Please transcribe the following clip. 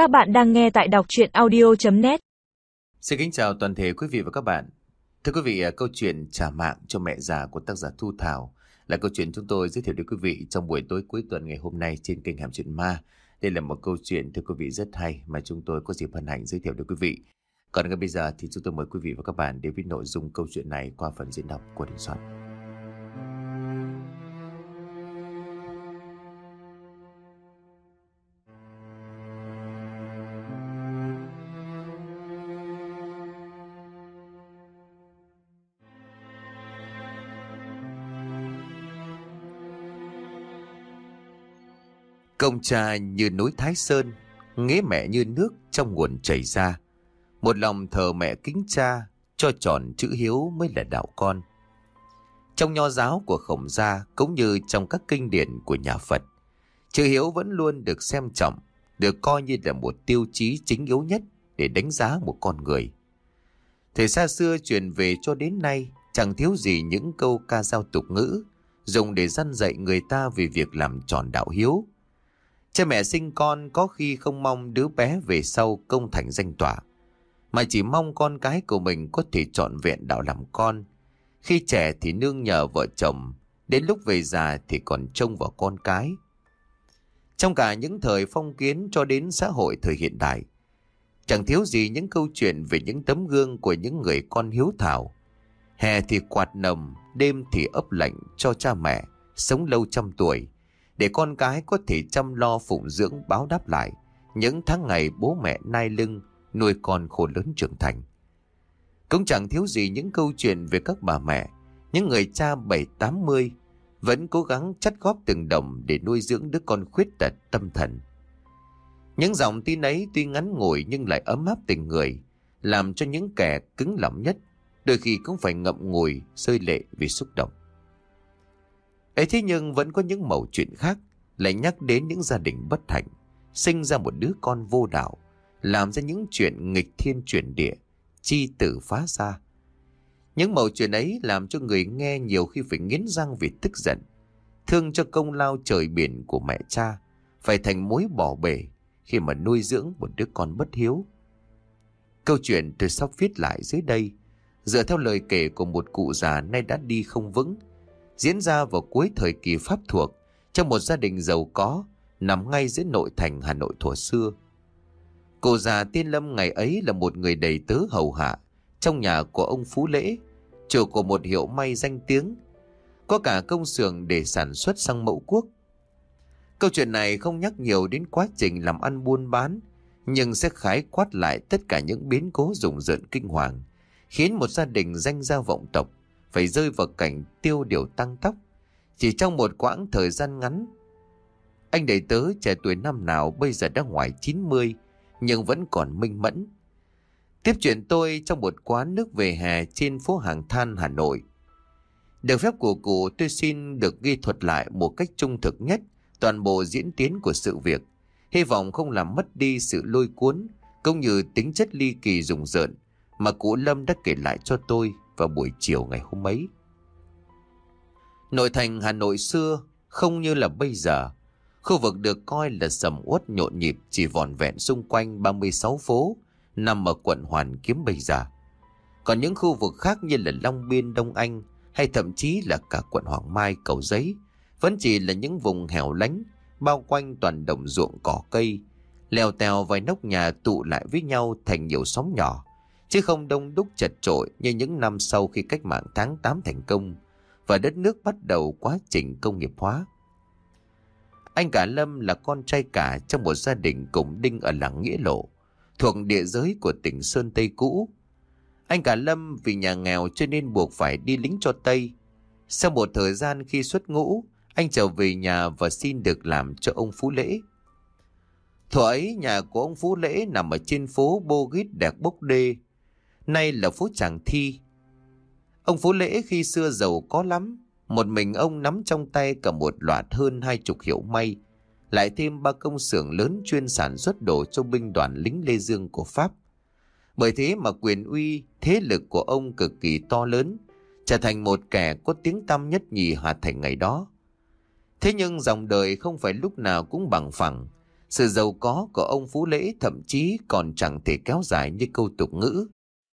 Các bạn đang nghe tại đọc chuyện audio.net Xin kính chào toàn thể quý vị và các bạn. Thưa quý vị, à, câu chuyện trả mạng cho mẹ già của tác giả Thu Thảo là câu chuyện chúng tôi giới thiệu đến quý vị trong buổi tối cuối tuần ngày hôm nay trên kênh Hàm Chuyện Ma. Đây là một câu chuyện thưa quý vị rất hay mà chúng tôi có dịp hân hạnh giới thiệu đến quý vị. Còn ngay bây giờ thì chúng tôi mời quý vị và các bạn đến với nội dung câu chuyện này qua phần diễn đọc của Đình Soạn. Công cha như núi Thái Sơn, nghĩa mẹ như nước trong nguồn chảy ra. Một lòng thờ mẹ kính cha, cho tròn chữ hiếu mới là đạo con. Trong nho giáo của khổng gia cũng như trong các kinh điển của nhà Phật, chữ hiếu vẫn luôn được xem trọng, được coi như là một tiêu chí chính yếu nhất để đánh giá một con người. Thời xa xưa truyền về cho đến nay chẳng thiếu gì những câu ca dao tục ngữ dùng để dân dạy người ta về việc làm tròn đạo hiếu Cha mẹ sinh con có khi không mong đứa bé về sau công thành danh tỏa, mà chỉ mong con cái của mình có thể trọn vẹn đạo làm con. Khi trẻ thì nương nhờ vợ chồng, đến lúc về già thì còn trông vào con cái. Trong cả những thời phong kiến cho đến xã hội thời hiện đại, chẳng thiếu gì những câu chuyện về những tấm gương của những người con hiếu thảo. Hè thì quạt nồng, đêm thì ấp lạnh cho cha mẹ, sống lâu trăm tuổi, để con cái có thể chăm lo phụng dưỡng báo đáp lại những tháng ngày bố mẹ nai lưng nuôi con khổ lớn trưởng thành. Cũng chẳng thiếu gì những câu chuyện về các bà mẹ, những người cha bảy tám mươi vẫn cố gắng chắt góp từng đồng để nuôi dưỡng đứa con khuyết tật tâm thần. Những dòng tin ấy tuy ngắn ngủi nhưng lại ấm áp tình người, làm cho những kẻ cứng lòng nhất đôi khi cũng phải ngậm ngùi, rơi lệ vì xúc động ấy thế nhưng vẫn có những mẩu chuyện khác lại nhắc đến những gia đình bất hạnh, sinh ra một đứa con vô đạo, làm ra những chuyện nghịch thiên chuyển địa, chi tử phá ra. Những mẩu chuyện ấy làm cho người nghe nhiều khi phải nghiến răng vì tức giận, thương cho công lao trời biển của mẹ cha, phải thành mối bỏ bể khi mà nuôi dưỡng một đứa con bất hiếu. Câu chuyện tôi sắp viết lại dưới đây, dựa theo lời kể của một cụ già nay đã đi không vững, diễn ra vào cuối thời kỳ Pháp thuộc trong một gia đình giàu có nằm ngay giữa nội thành Hà Nội thuở xưa. Cụ già Tiên Lâm ngày ấy là một người đầy tớ hầu hạ trong nhà của ông Phú Lễ, chủ của một hiệu may danh tiếng, có cả công xưởng để sản xuất sang mẫu quốc. Câu chuyện này không nhắc nhiều đến quá trình làm ăn buôn bán, nhưng sẽ khái quát lại tất cả những biến cố rùng rợn kinh hoàng, khiến một gia đình danh gia vọng tộc phải rơi vào cảnh tiêu điều tăng tóc. Chỉ trong một quãng thời gian ngắn, anh đầy tớ trẻ tuổi năm nào bây giờ đã ngoài 90, nhưng vẫn còn minh mẫn. Tiếp chuyện tôi trong một quán nước về hè trên phố Hàng Than, Hà Nội. Được phép của cụ tôi xin được ghi thuật lại một cách trung thực nhất toàn bộ diễn tiến của sự việc. Hy vọng không làm mất đi sự lôi cuốn cũng như tính chất ly kỳ rùng rợn mà cụ Lâm đã kể lại cho tôi vào buổi chiều ngày hôm ấy. Nội thành Hà Nội xưa không như là bây giờ. Khu vực được coi là sầm uất nhộn nhịp chỉ vòn vẹn xung quanh 36 phố nằm ở quận Hoàn Kiếm bây giờ. Còn những khu vực khác như là Long Biên, Đông Anh hay thậm chí là cả quận Hoàng Mai, Cầu Giấy vẫn chỉ là những vùng hẻo lánh bao quanh toàn đồng ruộng cỏ cây leo tèo vài nóc nhà tụ lại với nhau thành nhiều xóm nhỏ chứ không đông đúc chật trội như những năm sau khi cách mạng tháng 8 thành công và đất nước bắt đầu quá trình công nghiệp hóa. Anh cả Lâm là con trai cả trong một gia đình cùng đinh ở làng Nghĩa Lộ, thuộc địa giới của tỉnh Sơn Tây cũ. Anh cả Lâm vì nhà nghèo cho nên buộc phải đi lính cho Tây. Sau một thời gian khi xuất ngũ, anh trở về nhà và xin được làm cho ông Phú Lễ. Thuở ấy nhà của ông Phú Lễ nằm ở trên phố Bô Gít Đẹp Bốc Đê, nay là phố Tràng Thi. Ông Phú Lễ khi xưa giàu có lắm, một mình ông nắm trong tay cả một loạt hơn hai chục hiệu may, lại thêm ba công xưởng lớn chuyên sản xuất đồ cho binh đoàn lính Lê Dương của Pháp. Bởi thế mà quyền uy, thế lực của ông cực kỳ to lớn, trở thành một kẻ có tiếng tăm nhất nhì Hà Thành ngày đó. Thế nhưng dòng đời không phải lúc nào cũng bằng phẳng, Sự giàu có của ông Phú Lễ thậm chí còn chẳng thể kéo dài như câu tục ngữ.